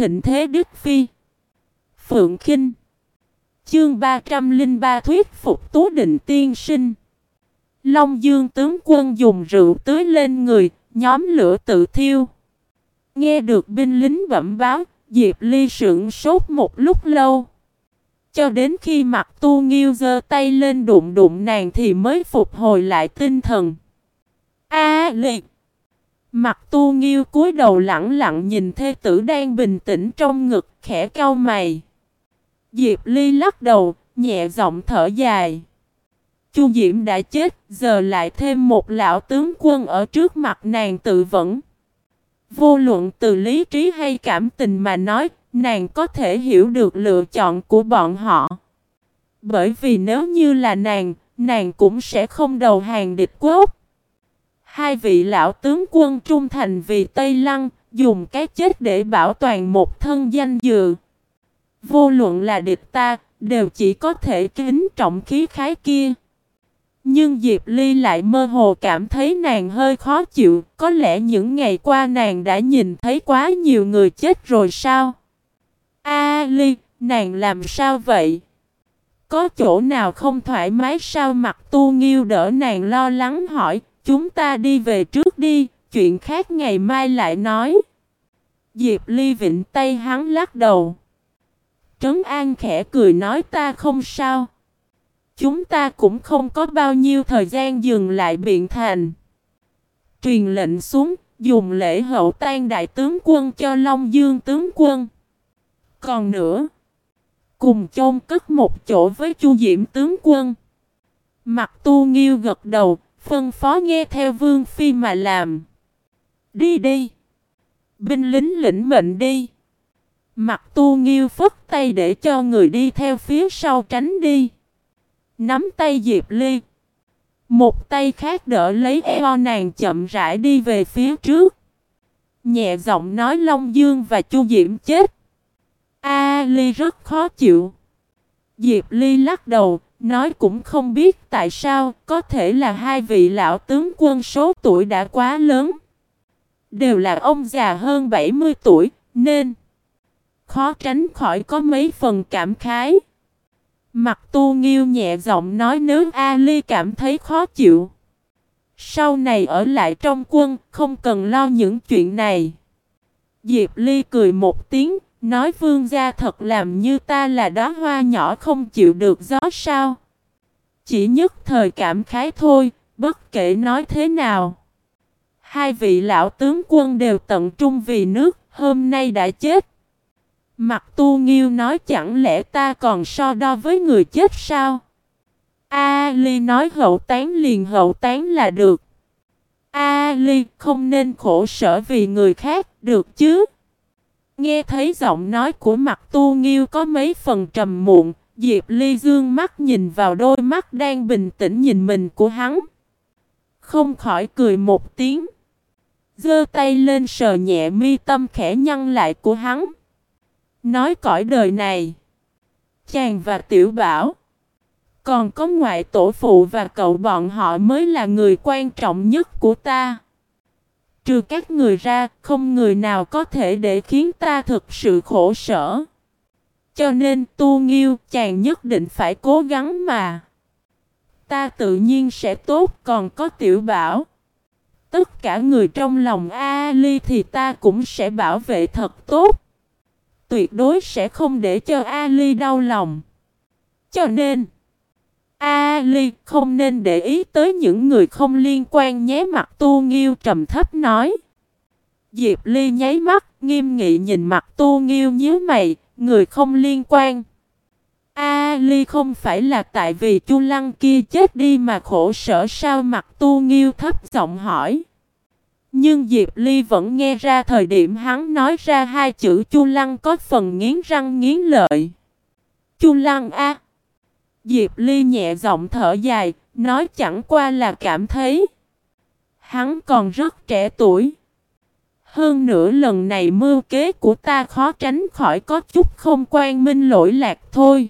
thịnh thế Đức Phi Phượng Kinh Chương 303 thuyết phục Tú Định Tiên Sinh Long Dương tướng quân dùng rượu tưới lên người, nhóm lửa tự thiêu. Nghe được binh lính bẩm báo, Diệp Ly sững sốt một lúc lâu. Cho đến khi mặt tu nghiêu giơ tay lên đụng đụng nàng thì mới phục hồi lại tinh thần. A liệt! Mặt tu nghiêu cúi đầu lặng lặng nhìn thê tử đang bình tĩnh trong ngực khẽ cau mày. Diệp Ly lắc đầu, nhẹ giọng thở dài. Chu Diễm đã chết, giờ lại thêm một lão tướng quân ở trước mặt nàng tự vẫn. Vô luận từ lý trí hay cảm tình mà nói, nàng có thể hiểu được lựa chọn của bọn họ. Bởi vì nếu như là nàng, nàng cũng sẽ không đầu hàng địch quốc. Hai vị lão tướng quân trung thành vì Tây Lăng, dùng cái chết để bảo toàn một thân danh dự. Vô luận là địch ta, đều chỉ có thể kính trọng khí khái kia. Nhưng Diệp Ly lại mơ hồ cảm thấy nàng hơi khó chịu, có lẽ những ngày qua nàng đã nhìn thấy quá nhiều người chết rồi sao? A Ly, nàng làm sao vậy? Có chỗ nào không thoải mái sao mặt tu nghiêu đỡ nàng lo lắng hỏi, chúng ta đi về trước đi, chuyện khác ngày mai lại nói. Diệp Ly vịnh tay hắn lắc đầu. Trấn An khẽ cười nói ta không sao. Chúng ta cũng không có bao nhiêu thời gian dừng lại biện thành. Truyền lệnh xuống, dùng lễ hậu tan đại tướng quân cho Long Dương tướng quân. Còn nữa, cùng chôn cất một chỗ với Chu Diễm tướng quân. Mặt tu nghiêu gật đầu, phân phó nghe theo vương phi mà làm. Đi đi. Binh lính lĩnh mệnh đi. Mặt tu nghiêu phất tay để cho người đi theo phía sau tránh đi. Nắm tay Diệp Ly. Một tay khác đỡ lấy eo nàng chậm rãi đi về phía trước. Nhẹ giọng nói Long Dương và Chu Diễm chết. A Ly rất khó chịu. Diệp Ly lắc đầu, nói cũng không biết tại sao, có thể là hai vị lão tướng quân số tuổi đã quá lớn. Đều là ông già hơn 70 tuổi, nên khó tránh khỏi có mấy phần cảm khái. Mặt tu nghiêu nhẹ giọng nói nếu Ali cảm thấy khó chịu. Sau này ở lại trong quân, không cần lo những chuyện này. Diệp Ly cười một tiếng, nói vương gia thật làm như ta là đóa hoa nhỏ không chịu được gió sao. Chỉ nhất thời cảm khái thôi, bất kể nói thế nào. Hai vị lão tướng quân đều tận trung vì nước, hôm nay đã chết. Mặt tu nghiêu nói chẳng lẽ ta còn so đo với người chết sao? A Ly nói hậu tán liền hậu tán là được. A Ly không nên khổ sở vì người khác, được chứ? Nghe thấy giọng nói của mặt tu nghiêu có mấy phần trầm muộn, Diệp Ly dương mắt nhìn vào đôi mắt đang bình tĩnh nhìn mình của hắn. Không khỏi cười một tiếng. giơ tay lên sờ nhẹ mi tâm khẽ nhăn lại của hắn. Nói cõi đời này. Chàng và tiểu bảo. Còn có ngoại tổ phụ và cậu bọn họ mới là người quan trọng nhất của ta. Trừ các người ra, không người nào có thể để khiến ta thực sự khổ sở. Cho nên tu nghiêu chàng nhất định phải cố gắng mà. Ta tự nhiên sẽ tốt còn có tiểu bảo. Tất cả người trong lòng A Ly thì ta cũng sẽ bảo vệ thật tốt tuyệt đối sẽ không để cho Ali đau lòng. Cho nên, A Ly không nên để ý tới những người không liên quan nhé mặt tu nghiêu trầm thấp nói. Diệp Ly nháy mắt, nghiêm nghị nhìn mặt tu nghiêu nhíu mày, người không liên quan. A Ly không phải là tại vì chu lăng kia chết đi mà khổ sở sao mặt tu nghiêu thấp giọng hỏi. Nhưng Diệp Ly vẫn nghe ra thời điểm hắn nói ra hai chữ Chu Lăng có phần nghiến răng nghiến lợi. Chu Lăng a. Diệp Ly nhẹ giọng thở dài, nói chẳng qua là cảm thấy hắn còn rất trẻ tuổi. Hơn nữa lần này mưu kế của ta khó tránh khỏi có chút không quan minh lỗi lạc thôi.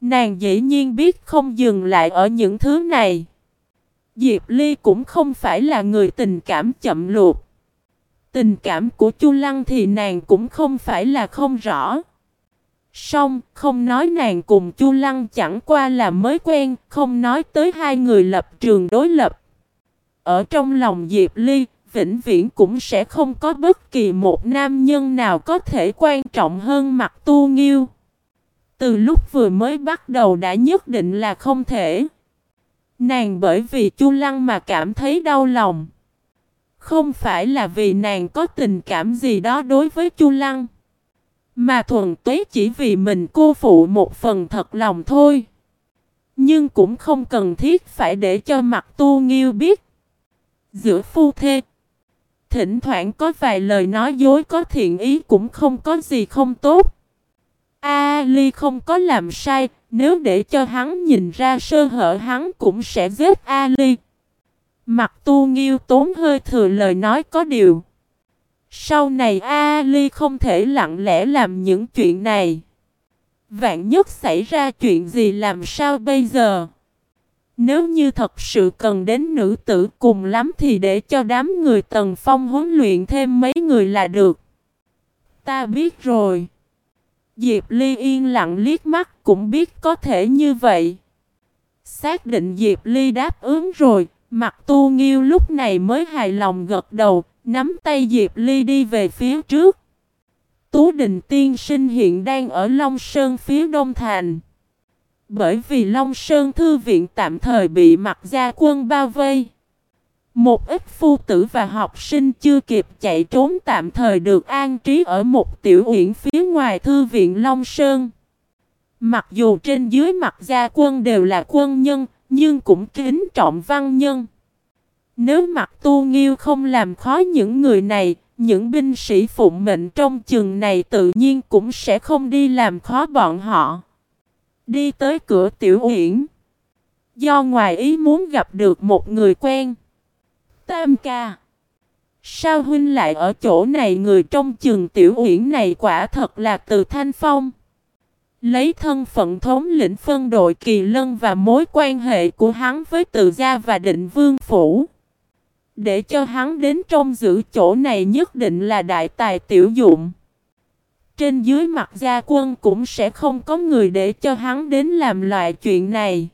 Nàng dĩ nhiên biết không dừng lại ở những thứ này. Diệp Ly cũng không phải là người tình cảm chậm luộc. Tình cảm của Chu Lăng thì nàng cũng không phải là không rõ. Song, không nói nàng cùng Chu Lăng chẳng qua là mới quen, không nói tới hai người lập trường đối lập. Ở trong lòng Diệp Ly, vĩnh viễn cũng sẽ không có bất kỳ một nam nhân nào có thể quan trọng hơn mặt tu nghiêu. Từ lúc vừa mới bắt đầu đã nhất định là không thể. Nàng bởi vì Chu Lăng mà cảm thấy đau lòng. Không phải là vì nàng có tình cảm gì đó đối với Chu Lăng. Mà thuần túy chỉ vì mình cô phụ một phần thật lòng thôi. Nhưng cũng không cần thiết phải để cho mặt tu nghiêu biết. Giữa phu thê. Thỉnh thoảng có vài lời nói dối có thiện ý cũng không có gì không tốt. A Ly không có làm sai, nếu để cho hắn nhìn ra sơ hở hắn cũng sẽ giết A Ly. Mặt tu nghiêu tốn hơi thừa lời nói có điều. Sau này A Ly không thể lặng lẽ làm những chuyện này. Vạn nhất xảy ra chuyện gì làm sao bây giờ? Nếu như thật sự cần đến nữ tử cùng lắm thì để cho đám người tần phong huấn luyện thêm mấy người là được. Ta biết rồi. Diệp Ly yên lặng liếc mắt cũng biết có thể như vậy. Xác định Diệp Ly đáp ứng rồi, mặt tu nghiêu lúc này mới hài lòng gật đầu, nắm tay Diệp Ly đi về phía trước. Tú Đình Tiên Sinh hiện đang ở Long Sơn phía Đông Thành. Bởi vì Long Sơn Thư viện tạm thời bị mặt gia quân bao vây. Một ít phu tử và học sinh chưa kịp chạy trốn tạm thời được an trí ở một tiểu uyển phía ngoài Thư viện Long Sơn. Mặc dù trên dưới mặt gia quân đều là quân nhân, nhưng cũng kính trọng văn nhân. Nếu mặt tu nghiêu không làm khó những người này, những binh sĩ phụng mệnh trong chừng này tự nhiên cũng sẽ không đi làm khó bọn họ. Đi tới cửa tiểu uyển. Do ngoài ý muốn gặp được một người quen. Tam ca. Sao huynh lại ở chỗ này người trong chừng tiểu uyển này quả thật là từ Thanh Phong. Lấy thân phận thống lĩnh phân đội kỳ lân và mối quan hệ của hắn với Từ gia và định vương phủ. Để cho hắn đến trong giữ chỗ này nhất định là đại tài tiểu dụng. Trên dưới mặt gia quân cũng sẽ không có người để cho hắn đến làm loại chuyện này.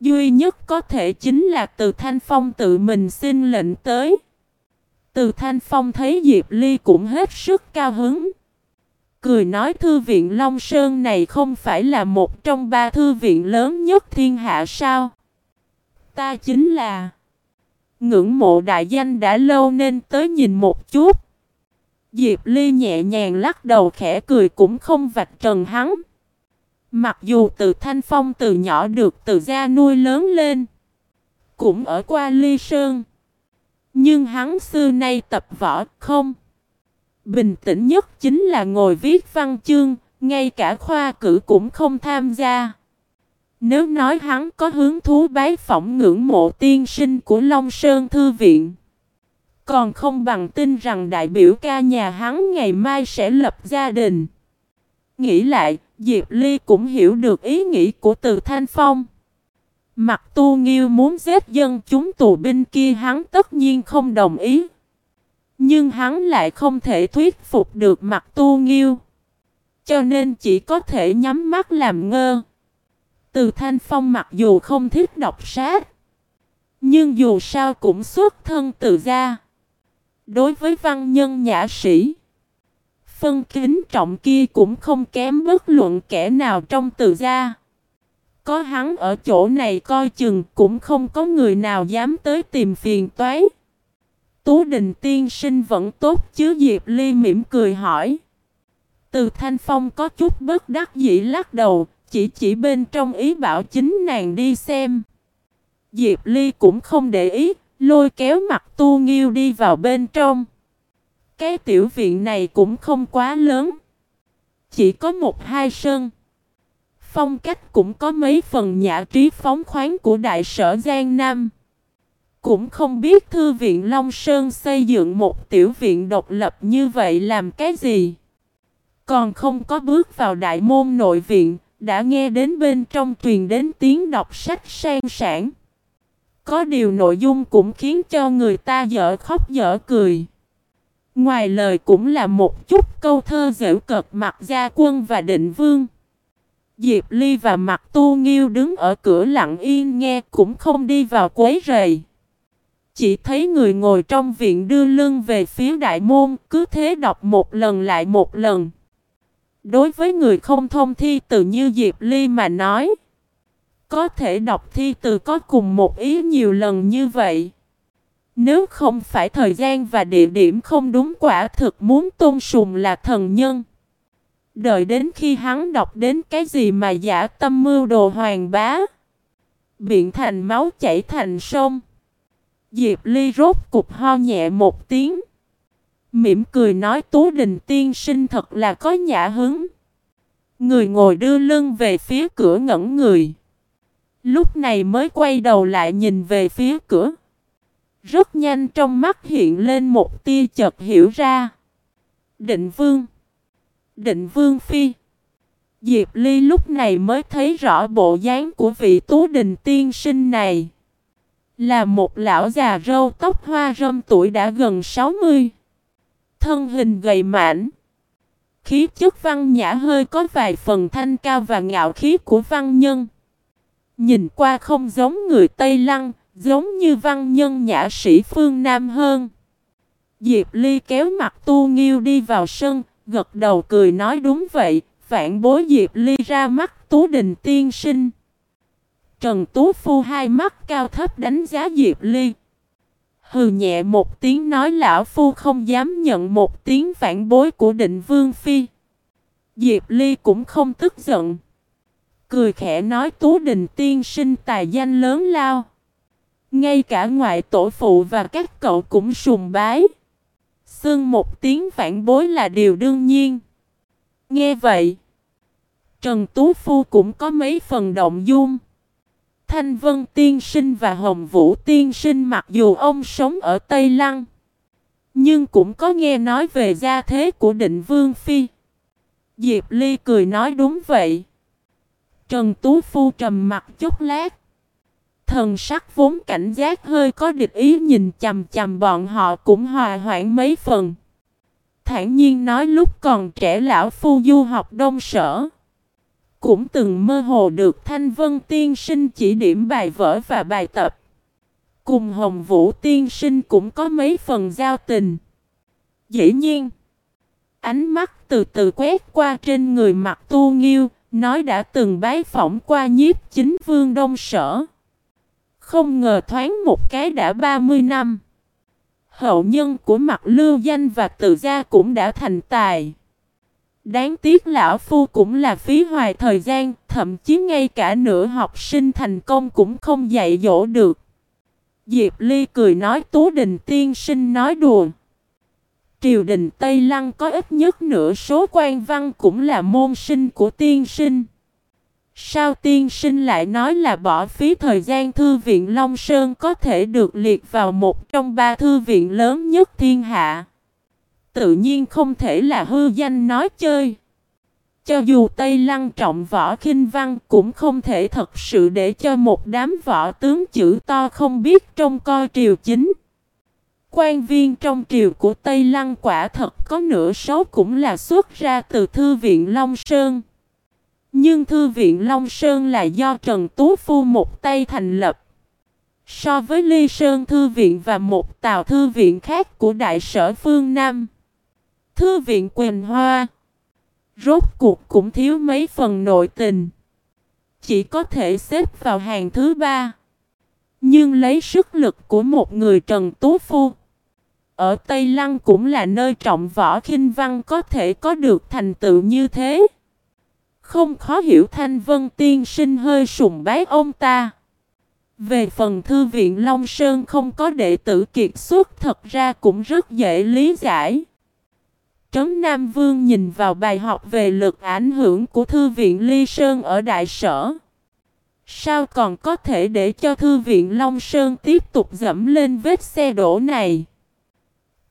Duy nhất có thể chính là từ Thanh Phong tự mình xin lệnh tới. Từ Thanh Phong thấy Diệp Ly cũng hết sức cao hứng. Cười nói thư viện Long Sơn này không phải là một trong ba thư viện lớn nhất thiên hạ sao? Ta chính là ngưỡng mộ đại danh đã lâu nên tới nhìn một chút. Diệp Ly nhẹ nhàng lắc đầu khẽ cười cũng không vạch trần hắn. Mặc dù từ Thanh Phong từ nhỏ được từ gia nuôi lớn lên, cũng ở qua Ly Sơn. Nhưng hắn xưa nay tập võ không. Bình tĩnh nhất chính là ngồi viết văn chương, ngay cả khoa cử cũng không tham gia. Nếu nói hắn có hứng thú bái phỏng ngưỡng mộ tiên sinh của Long Sơn Thư Viện, còn không bằng tin rằng đại biểu ca nhà hắn ngày mai sẽ lập gia đình. Nghĩ lại, Diệp Ly cũng hiểu được ý nghĩ của Từ Thanh Phong. Mặt tu nghiêu muốn giết dân chúng tù binh kia hắn tất nhiên không đồng ý. Nhưng hắn lại không thể thuyết phục được mặt tu nghiêu. Cho nên chỉ có thể nhắm mắt làm ngơ. Từ Thanh Phong mặc dù không thích đọc sách, Nhưng dù sao cũng xuất thân từ gia. Đối với văn nhân nhã sĩ. Phân kính trọng kia cũng không kém bất luận kẻ nào trong từ gia. Có hắn ở chỗ này coi chừng cũng không có người nào dám tới tìm phiền toái. Tú đình tiên sinh vẫn tốt chứ Diệp Ly mỉm cười hỏi. Từ Thanh Phong có chút bất đắc dĩ lắc đầu, chỉ chỉ bên trong ý bảo chính nàng đi xem. Diệp Ly cũng không để ý, lôi kéo mặt tu nghiêu đi vào bên trong. Cái tiểu viện này cũng không quá lớn. Chỉ có một hai sân. Phong cách cũng có mấy phần nhã trí phóng khoáng của đại sở Giang Nam. Cũng không biết thư viện Long Sơn xây dựng một tiểu viện độc lập như vậy làm cái gì. Còn không có bước vào đại môn nội viện, đã nghe đến bên trong truyền đến tiếng đọc sách sang sản. Có điều nội dung cũng khiến cho người ta dở khóc dở cười. Ngoài lời cũng là một chút câu thơ dễu cợt mặt gia quân và định vương. Diệp Ly và mặt tu nghiêu đứng ở cửa lặng yên nghe cũng không đi vào quấy rầy. Chỉ thấy người ngồi trong viện đưa lưng về phía đại môn, cứ thế đọc một lần lại một lần. Đối với người không thông thi từ như Diệp Ly mà nói. Có thể đọc thi từ có cùng một ý nhiều lần như vậy. Nếu không phải thời gian và địa điểm không đúng quả thực muốn tôn sùng là thần nhân. Đợi đến khi hắn đọc đến cái gì mà giả tâm mưu đồ hoàng bá. Biện thành máu chảy thành sông. Diệp Ly rốt cục ho nhẹ một tiếng. Mỉm cười nói, Tú Đình tiên sinh thật là có nhã hứng. Người ngồi đưa lưng về phía cửa ngẩn người. Lúc này mới quay đầu lại nhìn về phía cửa. Rất nhanh trong mắt hiện lên một tia chợt hiểu ra. Định vương. Định vương phi. Diệp Ly lúc này mới thấy rõ bộ dáng của vị tú đình tiên sinh này. Là một lão già râu tóc hoa râm tuổi đã gần 60. Thân hình gầy mảnh. Khí chất văn nhã hơi có vài phần thanh cao và ngạo khí của văn nhân. Nhìn qua không giống người Tây Lăng, giống như văn nhân nhã sĩ phương Nam hơn. Diệp Ly kéo mặt tu nghiêu đi vào sân, gật đầu cười nói đúng vậy, phản bối Diệp Ly ra mắt Tú Đình tiên sinh. Trần Tú Phu hai mắt cao thấp đánh giá Diệp Ly. Hừ nhẹ một tiếng nói lão phu không dám nhận một tiếng phản bối của định vương phi. Diệp Ly cũng không tức giận. Cười khẽ nói Tú Đình tiên sinh tài danh lớn lao. Ngay cả ngoại tổ phụ và các cậu cũng sùng bái. Xưng một tiếng phản bối là điều đương nhiên. Nghe vậy, Trần Tú Phu cũng có mấy phần động dung. Thanh Vân Tiên Sinh và Hồng Vũ Tiên Sinh mặc dù ông sống ở Tây Lăng, nhưng cũng có nghe nói về gia thế của định Vương Phi. Diệp Ly cười nói đúng vậy. Trần Tú Phu trầm mặt chút lát. Thần sắc vốn cảnh giác hơi có địch ý nhìn chầm chầm bọn họ cũng hòa hoãn mấy phần. Thản nhiên nói lúc còn trẻ lão phu du học đông sở. Cũng từng mơ hồ được Thanh Vân Tiên Sinh chỉ điểm bài vở và bài tập. Cùng Hồng Vũ Tiên Sinh cũng có mấy phần giao tình. Dĩ nhiên, ánh mắt từ từ quét qua trên người mặt tu nghiêu, nói đã từng bái phỏng qua nhiếp chính vương đông sở. Không ngờ thoáng một cái đã 30 năm. Hậu nhân của mặt lưu danh và tự gia cũng đã thành tài. Đáng tiếc lão phu cũng là phí hoài thời gian, thậm chí ngay cả nửa học sinh thành công cũng không dạy dỗ được. Diệp Ly cười nói Tú Đình tiên sinh nói đùa. Triều đình Tây Lăng có ít nhất nửa số quan văn cũng là môn sinh của tiên sinh. Sao tiên sinh lại nói là bỏ phí thời gian thư viện Long Sơn có thể được liệt vào một trong ba thư viện lớn nhất thiên hạ? Tự nhiên không thể là hư danh nói chơi. Cho dù Tây Lăng trọng võ khinh văn cũng không thể thật sự để cho một đám võ tướng chữ to không biết trông coi triều chính. Quan viên trong triều của Tây Lăng quả thật có nửa số cũng là xuất ra từ Thư viện Long Sơn. Nhưng Thư viện Long Sơn là do Trần Tú Phu một tay thành lập. So với Ly Sơn Thư viện và một tàu thư viện khác của Đại sở phương Nam. Thư viện Quỳnh Hoa Rốt cuộc cũng thiếu mấy phần nội tình. Chỉ có thể xếp vào hàng thứ ba. Nhưng lấy sức lực của một người Trần Tú Phu. Ở Tây Lăng cũng là nơi trọng võ khinh văn có thể có được thành tựu như thế. Không khó hiểu Thanh Vân Tiên sinh hơi sùng bái ông ta. Về phần thư viện Long Sơn không có đệ tử kiệt xuất, thật ra cũng rất dễ lý giải. Trấn Nam Vương nhìn vào bài học về lực ảnh hưởng của Thư viện Ly Sơn ở Đại Sở. Sao còn có thể để cho Thư viện Long Sơn tiếp tục dẫm lên vết xe đổ này?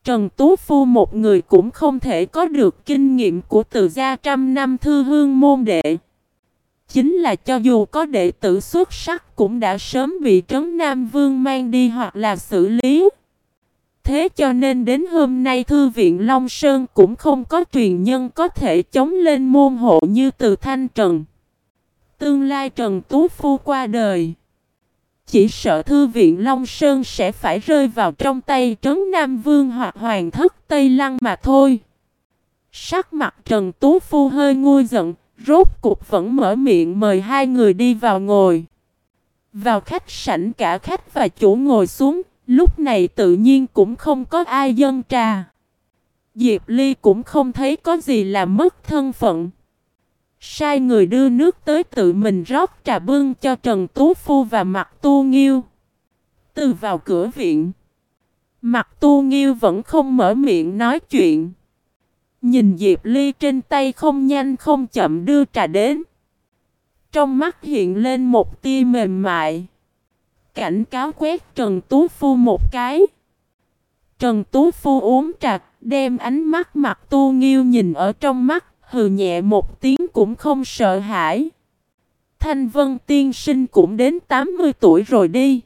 Trần Tú Phu một người cũng không thể có được kinh nghiệm của từ gia trăm năm thư hương môn đệ. Chính là cho dù có đệ tử xuất sắc cũng đã sớm bị Trấn Nam Vương mang đi hoặc là xử lý. Thế cho nên đến hôm nay Thư viện Long Sơn cũng không có truyền nhân có thể chống lên môn hộ như từ Thanh Trần. Tương lai Trần Tú Phu qua đời. Chỉ sợ Thư viện Long Sơn sẽ phải rơi vào trong tay Trấn Nam Vương hoặc Hoàng thất Tây Lăng mà thôi. Sắc mặt Trần Tú Phu hơi nguôi giận, rốt cục vẫn mở miệng mời hai người đi vào ngồi. Vào khách sảnh cả khách và chủ ngồi xuống, lúc này tự nhiên cũng không có ai dân trà. Diệp Ly cũng không thấy có gì là mất thân phận. Sai người đưa nước tới tự mình rót trà bưng cho Trần Tú Phu và Mặt Tu Nghiêu. Từ vào cửa viện, Mặt Tu Nghiêu vẫn không mở miệng nói chuyện. Nhìn Diệp Ly trên tay không nhanh không chậm đưa trà đến. Trong mắt hiện lên một tia mềm mại. Cảnh cáo quét Trần Tú Phu một cái. Trần Tú Phu uống trà, đem ánh mắt mặt tu nghiêu nhìn ở trong mắt, hừ nhẹ một tiếng cũng không sợ hãi. Thanh Vân tiên sinh cũng đến 80 tuổi rồi đi.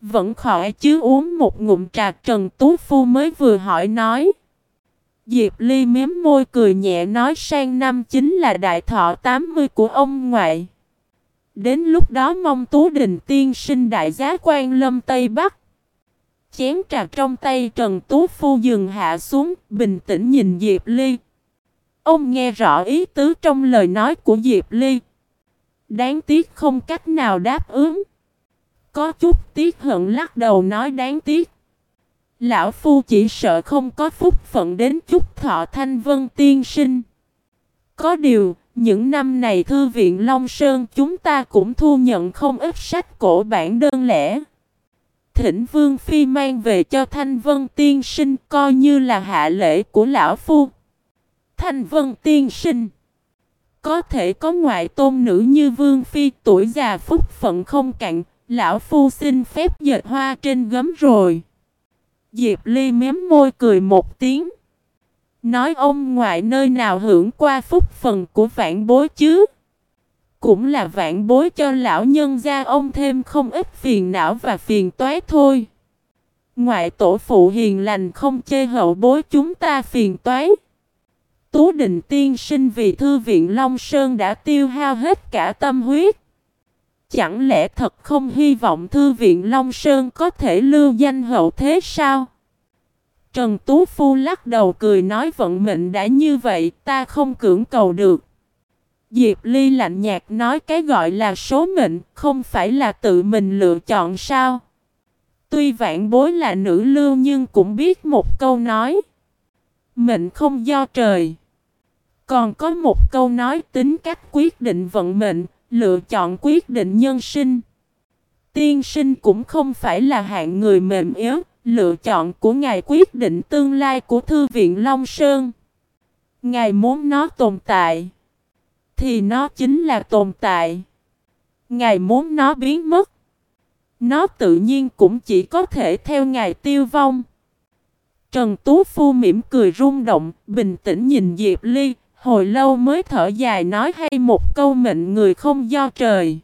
Vẫn khỏi chứ uống một ngụm trà Trần Tú Phu mới vừa hỏi nói. Diệp Ly miếm môi cười nhẹ nói sang năm chính là đại thọ 80 của ông ngoại. Đến lúc đó mong Tú Đình tiên sinh đại giá quan lâm Tây Bắc. Chén trà trong tay Trần Tú Phu dừng hạ xuống, bình tĩnh nhìn Diệp Ly. Ông nghe rõ ý tứ trong lời nói của Diệp Ly. Đáng tiếc không cách nào đáp ứng. Có chút tiếc hận lắc đầu nói đáng tiếc. Lão Phu chỉ sợ không có phúc phận đến chút thọ thanh vân tiên sinh. Có điều, những năm này Thư viện Long Sơn chúng ta cũng thu nhận không ít sách cổ bản đơn lẻ. Thỉnh Vương Phi mang về cho Thanh Vân Tiên Sinh coi như là hạ lễ của Lão Phu. Thanh Vân Tiên Sinh Có thể có ngoại tôn nữ như Vương Phi tuổi già phúc phận không cạn, Lão Phu xin phép dệt hoa trên gấm rồi. Diệp Ly mém môi cười một tiếng. Nói ông ngoại nơi nào hưởng qua phúc phần của vạn bối chứ. Cũng là vạn bối cho lão nhân gia, ông thêm không ít phiền não và phiền toái thôi. Ngoại tổ phụ hiền lành không chê hậu bối chúng ta phiền toái. Tú Đình tiên sinh vì thư viện Long Sơn đã tiêu hao hết cả tâm huyết. Chẳng lẽ thật không hy vọng thư viện Long Sơn có thể lưu danh hậu thế sao? Trần Tú Phu lắc đầu cười nói vận mệnh đã như vậy ta không cưỡng cầu được. Diệp Ly lạnh nhạt nói cái gọi là số mệnh không phải là tự mình lựa chọn sao. Tuy vạn bối là nữ lưu nhưng cũng biết một câu nói. Mệnh không do trời. Còn có một câu nói tính cách quyết định vận mệnh, lựa chọn quyết định nhân sinh. Tiên sinh cũng không phải là hạng người mềm yếu, Lựa chọn của Ngài quyết định tương lai của Thư viện Long Sơn. Ngài muốn nó tồn tại. Thì nó chính là tồn tại. Ngài muốn nó biến mất. Nó tự nhiên cũng chỉ có thể theo Ngài tiêu vong. Trần Tú Phu mỉm cười rung động, bình tĩnh nhìn Diệp Ly, hồi lâu mới thở dài nói hay một câu mệnh người không do trời.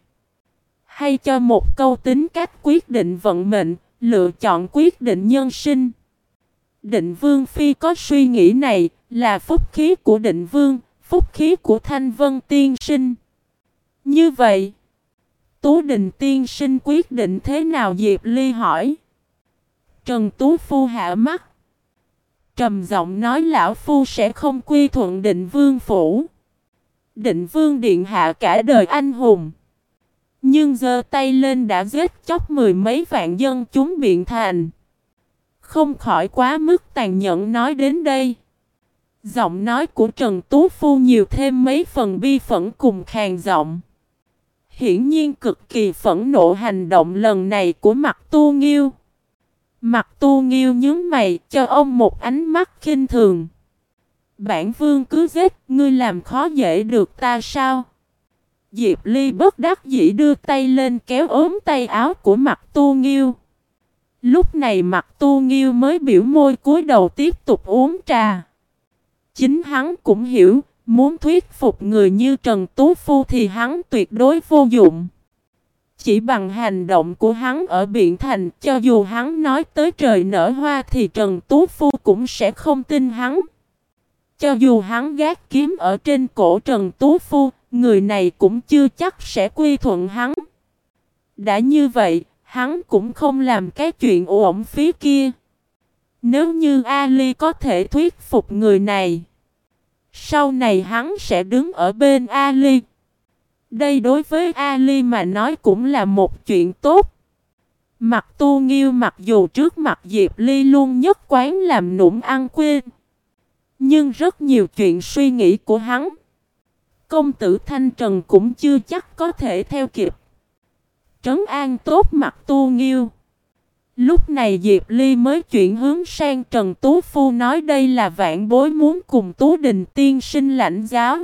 Hay cho một câu tính cách quyết định vận mệnh, Lựa chọn quyết định nhân sinh. Định Vương Phi có suy nghĩ này là phúc khí của Định Vương, phúc khí của Thanh Vân Tiên Sinh. Như vậy, Tú Đình Tiên Sinh quyết định thế nào Diệp Ly hỏi. Trần Tú Phu hạ mắt. Trầm giọng nói lão phu sẽ không quy thuận định vương phủ. Định vương điện hạ cả đời anh hùng. Nhưng giơ tay lên đã giết chóc mười mấy vạn dân chúng biện thành. Không khỏi quá mức tàn nhẫn nói đến đây. Giọng nói của Trần Tú Phu nhiều thêm mấy phần bi phẫn cùng khàn giọng. Hiển nhiên cực kỳ phẫn nộ hành động lần này của mặt tu nghiêu. Mặt tu nghiêu nhướng mày cho ông một ánh mắt khinh thường. Bản vương cứ giết, ngươi làm khó dễ được ta sao? Diệp Ly bất đắc dĩ đưa tay lên kéo ốm tay áo của mặt tu nghiêu. Lúc này mặt tu nghiêu mới biểu môi cúi đầu tiếp tục uống trà. Chính hắn cũng hiểu, muốn thuyết phục người như Trần Tú Phu thì hắn tuyệt đối vô dụng. Chỉ bằng hành động của hắn ở Biện Thành, cho dù hắn nói tới trời nở hoa thì Trần Tú Phu cũng sẽ không tin hắn. Cho dù hắn gác kiếm ở trên cổ Trần Tú Phu, người này cũng chưa chắc sẽ quy thuận hắn. Đã như vậy, hắn cũng không làm cái chuyện ổn phí kia. Nếu như Ali có thể thuyết phục người này, sau này hắn sẽ đứng ở bên Ali. Đây đối với Ali mà nói cũng là một chuyện tốt. Mặt tu nghiêu mặc dù trước mặt Diệp Ly luôn nhất quán làm nũng ăn quên. Nhưng rất nhiều chuyện suy nghĩ của hắn. Công tử Thanh Trần cũng chưa chắc có thể theo kịp. Trấn an tốt mặt tu nghiêu. Lúc này Diệp Ly mới chuyển hướng sang Trần Tú Phu nói đây là vạn bối muốn cùng Tú Đình tiên sinh lãnh giáo.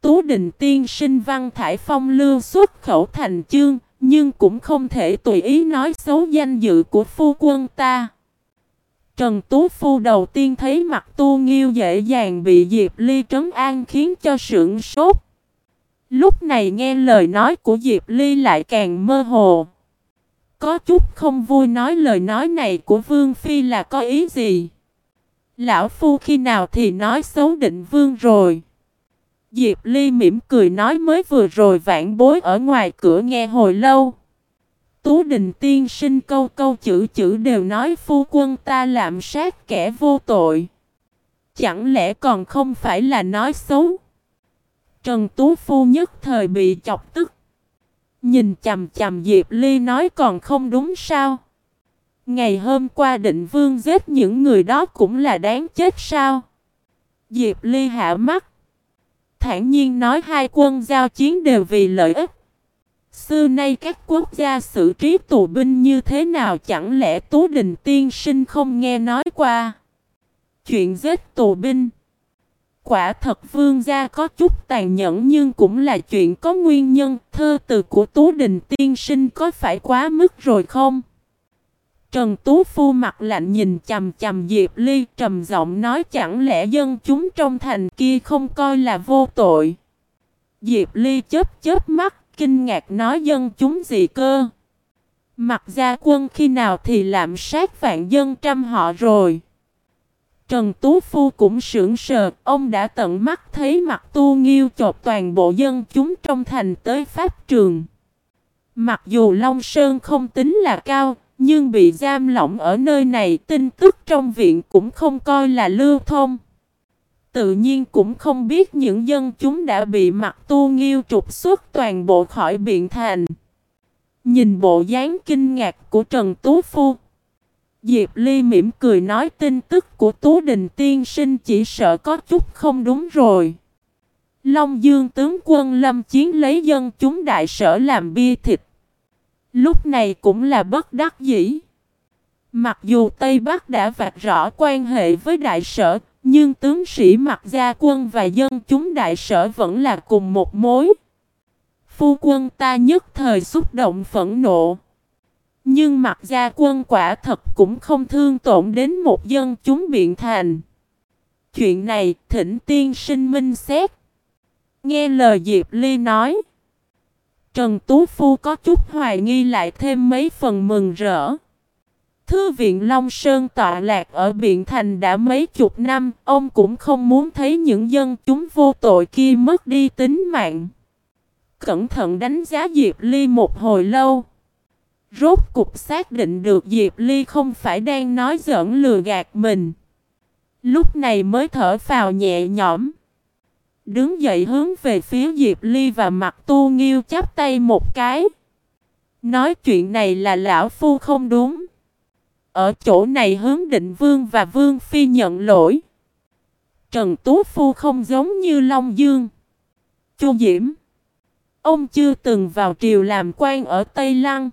Tú Đình tiên sinh văn thải phong lưu xuất khẩu thành chương, nhưng cũng không thể tùy ý nói xấu danh dự của phu quân ta. Trần Tú Phu đầu tiên thấy mặt tu nghiêu dễ dàng bị Diệp Ly trấn an khiến cho sưởng sốt. Lúc này nghe lời nói của Diệp Ly lại càng mơ hồ. Có chút không vui nói lời nói này của Vương Phi là có ý gì. Lão Phu khi nào thì nói xấu định Vương rồi. Diệp Ly mỉm cười nói mới vừa rồi vãn bối ở ngoài cửa nghe hồi lâu. Tú đình tiên sinh câu câu chữ chữ đều nói phu quân ta làm sát kẻ vô tội. Chẳng lẽ còn không phải là nói xấu? Trần Tú Phu nhất thời bị chọc tức. Nhìn chầm chầm Diệp Ly nói còn không đúng sao? Ngày hôm qua định vương giết những người đó cũng là đáng chết sao? Diệp Ly hạ mắt. Thản nhiên nói hai quân giao chiến đều vì lợi ích. Xưa nay các quốc gia xử trí tù binh như thế nào chẳng lẽ Tú Đình Tiên Sinh không nghe nói qua. Chuyện giết tù binh. Quả thật vương gia có chút tàn nhẫn nhưng cũng là chuyện có nguyên nhân. Thơ từ của Tú Đình Tiên Sinh có phải quá mức rồi không? Trần Tú Phu mặt lạnh nhìn chầm chầm Diệp Ly, trầm giọng nói chẳng lẽ dân chúng trong thành kia không coi là vô tội. Diệp Ly chớp chớp mắt kinh ngạc nói dân chúng gì cơ. Mặt gia quân khi nào thì làm sát vạn dân trăm họ rồi. Trần Tú Phu cũng sững sờ, ông đã tận mắt thấy mặt tu nghiêu chộp toàn bộ dân chúng trong thành tới pháp trường. Mặc dù Long Sơn không tính là cao, nhưng bị giam lỏng ở nơi này tin tức trong viện cũng không coi là lưu thông. Tự nhiên cũng không biết những dân chúng đã bị mặt tu nghiêu trục xuất toàn bộ khỏi biện thành. Nhìn bộ dáng kinh ngạc của Trần Tú Phu. Diệp Ly mỉm cười nói tin tức của Tú Đình Tiên Sinh chỉ sợ có chút không đúng rồi. Long Dương tướng quân lâm chiến lấy dân chúng đại sở làm bia thịt. Lúc này cũng là bất đắc dĩ. Mặc dù Tây Bắc đã vạch rõ quan hệ với đại sở, nhưng tướng sĩ mặc gia quân và dân chúng đại sở vẫn là cùng một mối. Phu quân ta nhất thời xúc động phẫn nộ. Nhưng mặc gia quân quả thật cũng không thương tổn đến một dân chúng biện thành. Chuyện này thỉnh tiên sinh minh xét. Nghe lời Diệp Ly nói. Trần Tú Phu có chút hoài nghi lại thêm mấy phần mừng rỡ. Thư viện Long Sơn tọa lạc ở Biện Thành đã mấy chục năm, ông cũng không muốn thấy những dân chúng vô tội kia mất đi tính mạng. Cẩn thận đánh giá Diệp Ly một hồi lâu. Rốt cục xác định được Diệp Ly không phải đang nói giỡn lừa gạt mình. Lúc này mới thở phào nhẹ nhõm. Đứng dậy hướng về phía Diệp Ly và mặt tu nghiêu chắp tay một cái. Nói chuyện này là lão phu không đúng. Ở chỗ này hướng định vương và vương phi nhận lỗi. Trần Tú Phu không giống như Long Dương. Chu Diễm. Ông chưa từng vào triều làm quan ở Tây Lăng.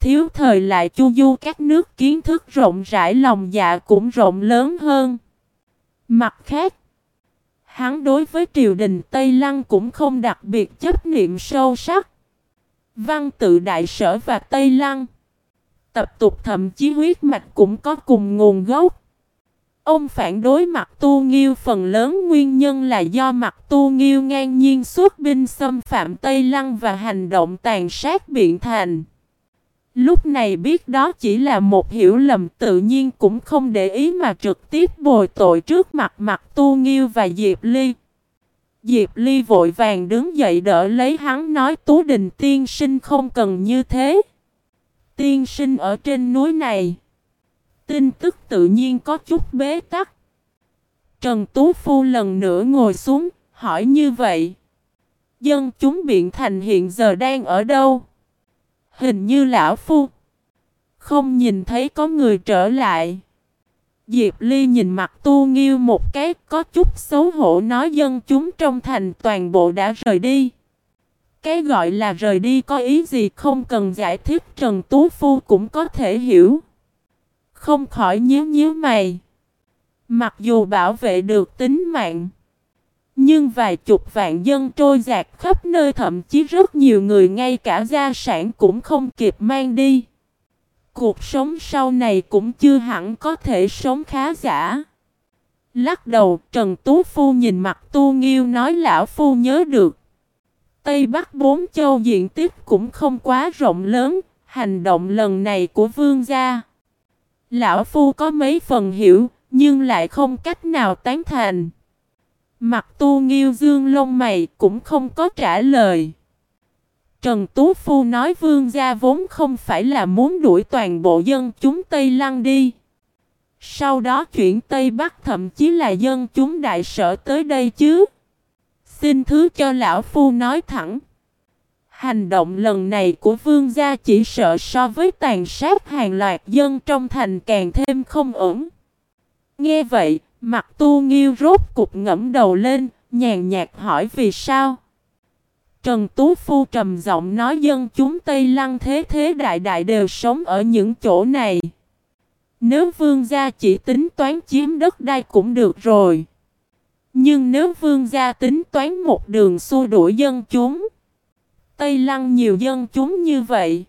Thiếu thời lại chu du các nước kiến thức rộng rãi lòng dạ cũng rộng lớn hơn. Mặt khác, hắn đối với triều đình Tây Lăng cũng không đặc biệt chấp niệm sâu sắc. Văn tự đại sở và Tây Lăng tập tục, thậm chí huyết mạch cũng có cùng nguồn gốc. Ông phản đối mặt tu nghiêu phần lớn nguyên nhân là do mặt tu nghiêu ngang nhiên xuất binh xâm phạm Tây Lăng và hành động tàn sát biện thành. Lúc này biết đó chỉ là một hiểu lầm, tự nhiên cũng không để ý mà trực tiếp bồi tội trước mặt mặt tu nghiêu và Diệp Ly. Diệp Ly vội vàng đứng dậy đỡ lấy hắn, nói, Tú Đình tiên sinh không cần như thế. Tiên sinh ở trên núi này. Tin tức tự nhiên có chút bế tắc. Trần Tú Phu lần nữa ngồi xuống, hỏi như vậy. Dân chúng biện thành hiện giờ đang ở đâu? Hình như lão phu. Không nhìn thấy có người trở lại. Diệp Ly nhìn mặt tu nghiêu một cái có chút xấu hổ nói dân chúng trong thành toàn bộ đã rời đi. Cái gọi là rời đi có ý gì không cần giải thích, Trần Tú Phu cũng có thể hiểu. Không khỏi nhíu nhíu mày. Mặc dù bảo vệ được tính mạng. Nhưng vài chục vạn dân trôi giạt khắp nơi, thậm chí rất nhiều người ngay cả gia sản cũng không kịp mang đi. Cuộc sống sau này cũng chưa hẳn có thể sống khá giả. Lắc đầu, Trần Tú Phu nhìn mặt Tu Nghiêu nói, lão Phu nhớ được. Tây Bắc bốn châu diện tích cũng không quá rộng lớn, hành động lần này của vương gia. Lão Phu có mấy phần hiểu, nhưng lại không cách nào tán thành. Mặt tu nghiêu dương lông mày cũng không có trả lời. Trần Tú Phu nói vương gia vốn không phải là muốn đuổi toàn bộ dân chúng Tây Lăng đi. Sau đó chuyển Tây Bắc thậm chí là dân chúng đại sở tới đây chứ. Xin thứ cho lão phu nói thẳng. Hành động lần này của vương gia chỉ sợ so với tàn sát hàng loạt dân trong thành càng thêm không ổn. Nghe vậy, mặt tu nghiêu rốt cục ngẫm đầu lên, nhàn nhạt hỏi vì sao. Trần Tú Phu trầm giọng nói dân chúng Tây Lăng thế thế đại đại đều sống ở những chỗ này. Nếu vương gia chỉ tính toán chiếm đất đai cũng được rồi. Nhưng nếu vương gia tính toán một đường xua đuổi dân chúng. Tây Lăng nhiều dân chúng như vậy.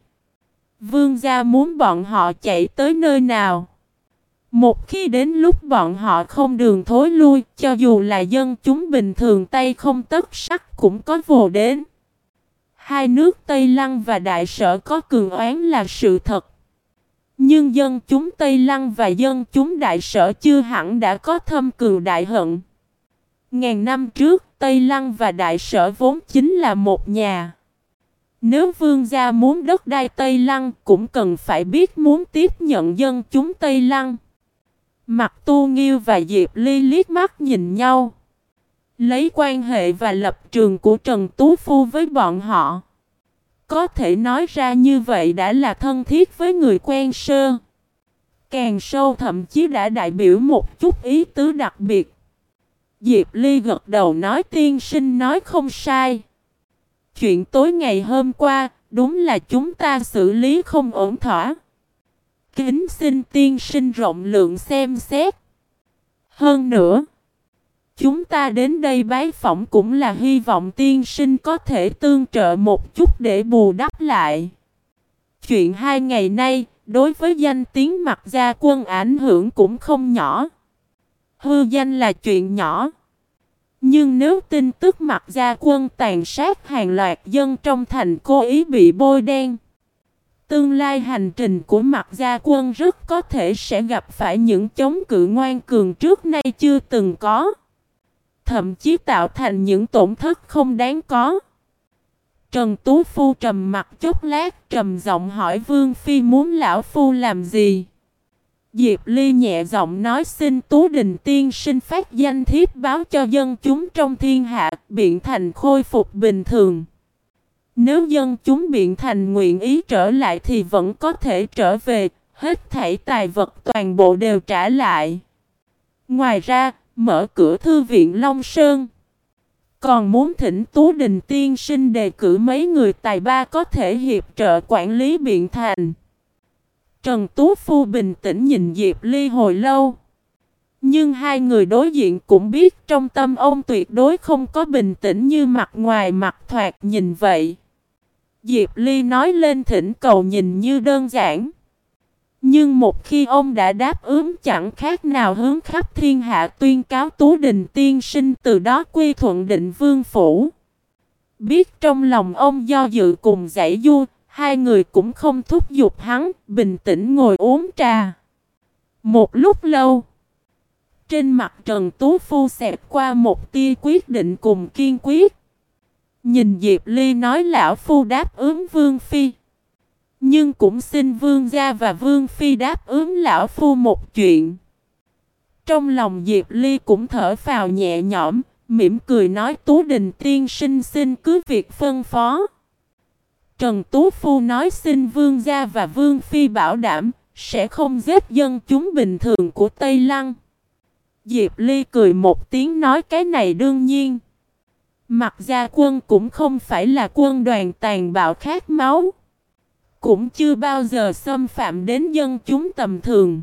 Vương gia muốn bọn họ chạy tới nơi nào? Một khi đến lúc bọn họ không đường thối lui, cho dù là dân chúng bình thường tay không tất sắc cũng có vồ đến. Hai nước Tây Lăng và Đại Sở có cường oán là sự thật. Nhưng dân chúng Tây Lăng và dân chúng Đại Sở chưa hẳn đã có thâm cừu đại hận. Ngàn năm trước, Tây Lăng và Đại Sở vốn chính là một nhà. Nếu vương gia muốn đất đai Tây Lăng, cũng cần phải biết muốn tiếp nhận dân chúng Tây Lăng. Mặt Tu Nghiêu và Diệp Ly liếc mắt nhìn nhau. Lấy quan hệ và lập trường của Trần Tú Phu với bọn họ. Có thể nói ra như vậy đã là thân thiết với người quen sơ. Càng sâu thậm chí đã đại biểu một chút ý tứ đặc biệt. Diệp Ly gật đầu nói tiên sinh nói không sai. Chuyện tối ngày hôm qua, đúng là chúng ta xử lý không ổn thỏa. Kính xin tiên sinh rộng lượng xem xét. Hơn nữa, chúng ta đến đây bái phỏng cũng là hy vọng tiên sinh có thể tương trợ một chút để bù đắp lại. Chuyện hai ngày nay, đối với danh tiếng mặt gia quân ảnh hưởng cũng không nhỏ. Hư danh là chuyện nhỏ. Nhưng nếu tin tức mặt gia quân tàn sát hàng loạt dân trong thành cố ý bị bôi đen, tương lai hành trình của mặt gia quân rất có thể sẽ gặp phải những chống cự ngoan cường trước nay chưa từng có. Thậm chí tạo thành những tổn thất không đáng có. Trần Tú Phu trầm mặt chốc lát trầm giọng hỏi Vương Phi muốn lão Phu làm gì? Diệp Ly nhẹ giọng nói xin Tú Đình Tiên sinh phát danh thiếp báo cho dân chúng trong thiên hạ biện thành khôi phục bình thường. Nếu dân chúng biện thành nguyện ý trở lại thì vẫn có thể trở về, hết thảy tài vật toàn bộ đều trả lại. Ngoài ra, mở cửa thư viện Long Sơn. Còn muốn thỉnh Tú Đình Tiên sinh đề cử mấy người tài ba có thể hiệp trợ quản lý biện thành. Trần Tú Phu bình tĩnh nhìn Diệp Ly hồi lâu. Nhưng hai người đối diện cũng biết trong tâm ông tuyệt đối không có bình tĩnh như mặt ngoài mặt thoạt nhìn vậy. Diệp Ly nói lên thỉnh cầu nhìn như đơn giản. Nhưng một khi ông đã đáp ứng chẳng khác nào hướng khắp thiên hạ tuyên cáo Tú Đình tiên sinh từ đó quy thuận định vương phủ. Biết trong lòng ông do dự cùng giải du, hai người cũng không thúc giục hắn, bình tĩnh ngồi uống trà. Một lúc lâu, trên mặt Trần Tú Phu xẹt qua một tia quyết định cùng kiên quyết. Nhìn Diệp Ly nói lão phu đáp ứng Vương Phi. Nhưng cũng xin Vương gia và Vương Phi đáp ứng lão phu một chuyện. Trong lòng Diệp Ly cũng thở phào nhẹ nhõm, mỉm cười nói Tú Đình tiên sinh xin cứ việc phân phó. Trần Tú Phu nói xin Vương gia và Vương Phi bảo đảm sẽ không giết dân chúng bình thường của Tây Lăng. Diệp Ly cười một tiếng nói cái này đương nhiên. Mặt gia quân cũng không phải là quân đoàn tàn bạo khát máu. Cũng chưa bao giờ xâm phạm đến dân chúng tầm thường.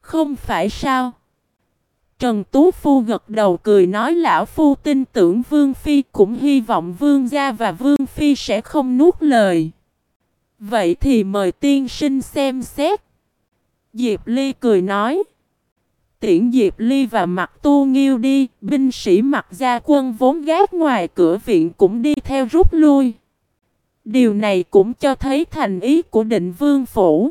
Không phải sao? Trần Tú Phu gật đầu cười nói lão phu tin tưởng Vương Phi cũng hy vọng Vương gia và Vương Phi sẽ không nuốt lời. Vậy thì mời tiên sinh xem xét. Diệp Ly cười nói. Tiễn Diệp Ly và mặt tu nghiêu đi, binh sĩ mặt gia quân vốn gác ngoài cửa viện cũng đi theo rút lui. Điều này cũng cho thấy thành ý của định vương phủ.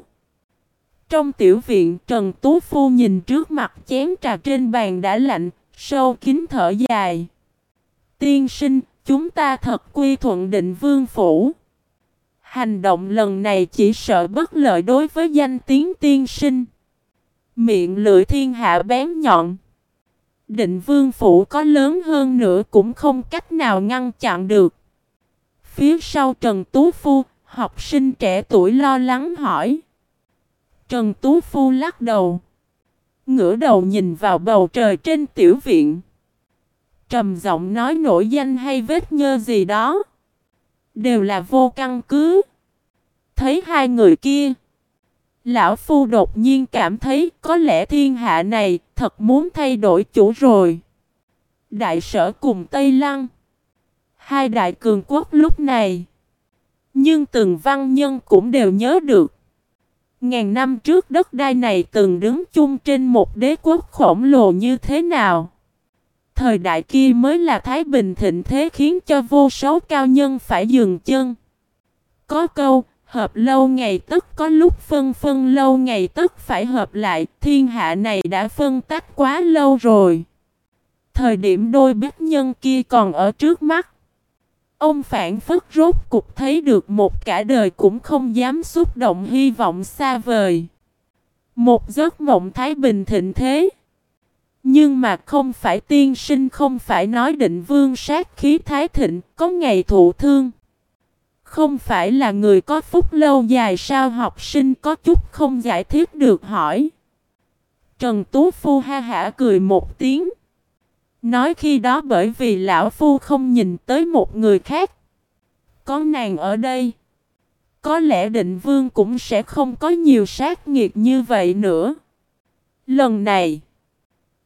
Trong tiểu viện Trần Tú Phu nhìn trước mặt chén trà trên bàn đã lạnh, sâu kín thở dài. Tiên sinh, chúng ta thật quy thuận định vương phủ. Hành động lần này chỉ sợ bất lợi đối với danh tiếng tiên sinh. Miệng lưỡi thiên hạ bén nhọn. Định vương phủ có lớn hơn nữa cũng không cách nào ngăn chặn được. Phía sau Trần Tú Phu, học sinh trẻ tuổi lo lắng hỏi. Trần Tú Phu lắc đầu. Ngửa đầu nhìn vào bầu trời trên tiểu viện. Trầm giọng nói nổi danh hay vết nhơ gì đó. Đều là vô căn cứ. Thấy hai người kia. Lão Phu đột nhiên cảm thấy có lẽ thiên hạ này thật muốn thay đổi chủ rồi. Đại sở cùng Tây Lăng. Hai đại cường quốc lúc này. Nhưng từng văn nhân cũng đều nhớ được. Ngàn năm trước đất đai này từng đứng chung trên một đế quốc khổng lồ như thế nào. Thời đại kia mới là Thái Bình thịnh thế khiến cho vô số cao nhân phải dừng chân. Có câu, hợp lâu ngày tức có lúc phân phân lâu ngày tức phải hợp lại, thiên hạ này đã phân tách quá lâu rồi. Thời điểm đôi bích nhân kia còn ở trước mắt. Ông phản phất rốt cục thấy được một cả đời cũng không dám xúc động hy vọng xa vời. Một giấc mộng thái bình thịnh thế. Nhưng mà không phải tiên sinh không phải nói định vương sát khí thái thịnh, có ngày thụ thương. Không phải là người có phúc lâu dài sao học sinh có chút không giải thích được hỏi. Trần Tú Phu ha hả cười một tiếng. Nói khi đó bởi vì lão phu không nhìn tới một người khác. Có nàng ở đây. Có lẽ định vương cũng sẽ không có nhiều sát nghiệt như vậy nữa. Lần này,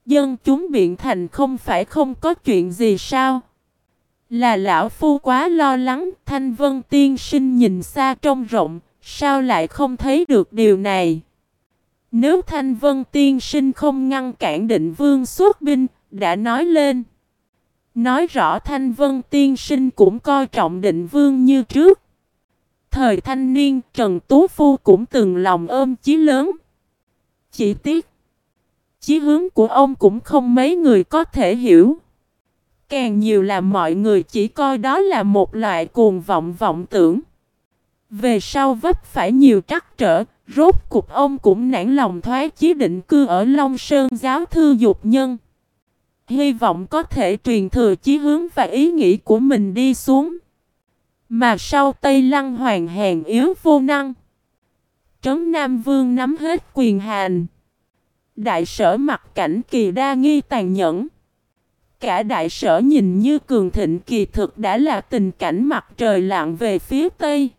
dân chúng biện thành không phải không có chuyện gì sao? Là lão phu quá lo lắng, thanh vân tiên sinh nhìn xa trông rộng, sao lại không thấy được điều này? Nếu thanh vân tiên sinh không ngăn cản định vương xuất binh, đã nói lên. Nói rõ Thanh Vân Tiên Sinh cũng coi trọng định vương như trước. Thời thanh niên Trần Tú Phu cũng từng lòng ôm chí lớn. Chỉ tiếc. Chí hướng của ông cũng không mấy người có thể hiểu. Càng nhiều là mọi người chỉ coi đó là một loại cuồng vọng vọng tưởng. Về sau vấp phải nhiều trắc trở, rốt cục ông cũng nản lòng thoái chí định cư ở Long Sơn giáo thư dục nhân. Hy vọng có thể truyền thừa chí hướng và ý nghĩ của mình đi xuống. Mà sau Tây Lăng hoàng hèn yếu vô năng. Trấn Nam Vương nắm hết quyền hành. Đại sở mặt cảnh kỳ đa nghi tàn nhẫn. Cả đại sở nhìn như cường thịnh kỳ thực đã là tình cảnh mặt trời lặn về phía Tây.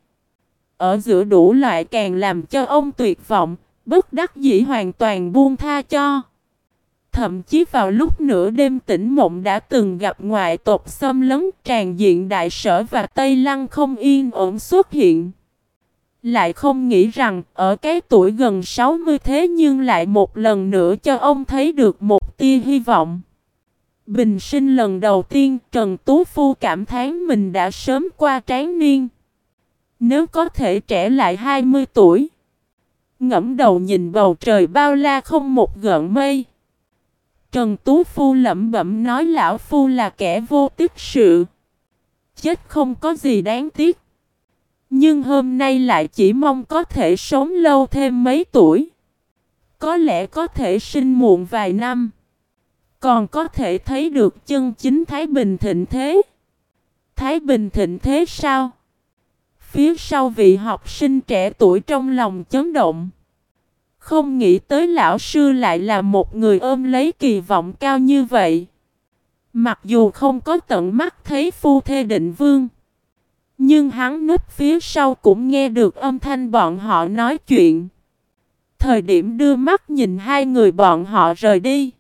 Ở giữa đủ loại càng làm cho ông tuyệt vọng, bất đắc dĩ hoàn toàn buông tha cho. Thậm chí vào lúc nửa đêm tỉnh mộng đã từng gặp ngoại tộc xâm lấn, tràn diện đại sở và Tây Lăng không yên ổn xuất hiện. Lại không nghĩ rằng, ở cái tuổi gần 60 thế nhưng lại một lần nữa cho ông thấy được một tia hy vọng. Bình sinh lần đầu tiên, Trần Tú Phu cảm thán mình đã sớm qua tráng niên. Nếu có thể trẻ lại 20 tuổi. Ngẫm đầu nhìn bầu trời bao la không một gợn mây. Trần Tú Phu lẩm bẩm nói lão Phu là kẻ vô tích sự. Chết không có gì đáng tiếc. Nhưng hôm nay lại chỉ mong có thể sống lâu thêm mấy tuổi. Có lẽ có thể sinh muộn vài năm. Còn có thể thấy được chân chính Thái Bình thịnh thế. Thái Bình thịnh thế sao? Phía sau vị học sinh trẻ tuổi trong lòng chấn động. Không nghĩ tới lão sư lại là một người ôm lấy kỳ vọng cao như vậy. Mặc dù không có tận mắt thấy phu thê định vương. Nhưng hắn núp phía sau cũng nghe được âm thanh bọn họ nói chuyện. Thời điểm đưa mắt nhìn hai người bọn họ rời đi.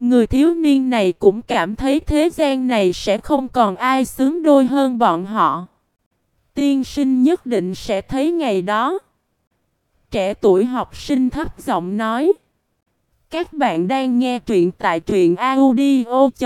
Người thiếu niên này cũng cảm thấy thế gian này sẽ không còn ai sướng đôi hơn bọn họ. Tiên sinh nhất định sẽ thấy ngày đó. Trẻ tuổi học sinh thấp giọng nói. Các bạn đang nghe truyện tại truyện audio.fif